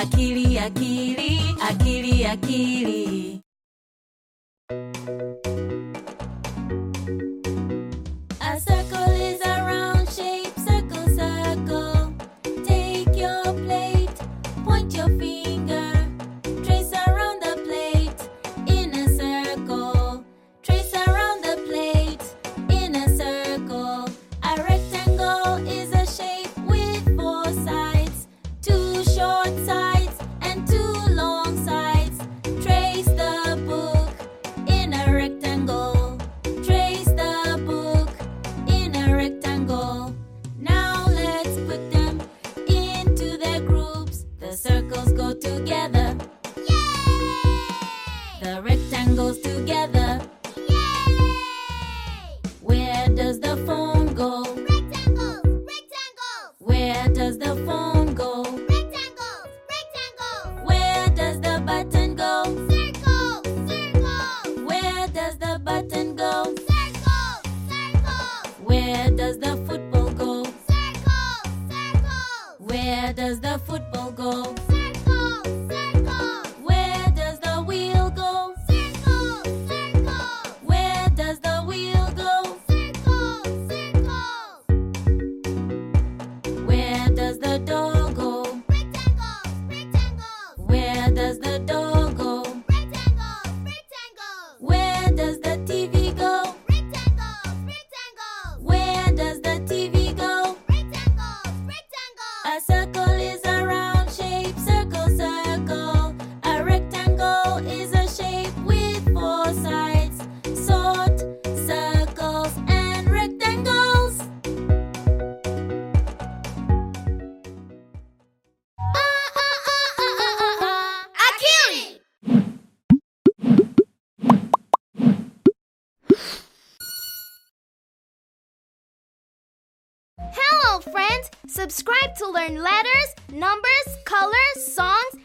akili akili akili akili A circle is a round shape, circle, circle. Take your plate, point your finger, circles go together. Yay! The rectangles together. Yay! Where does the phone go? Rectangles, rectangles, Where does the phone go? rectangles, rectangles. Where does the button go? Circles, circles, Where does the button go? circles, circles, Where does the football go? circles, circles, Where does the football go? The door friends! Subscribe to learn letters, numbers, colors, songs,